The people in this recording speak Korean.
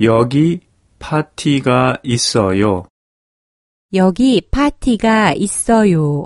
여기 파티가 있어요. 여기 파티가 있어요.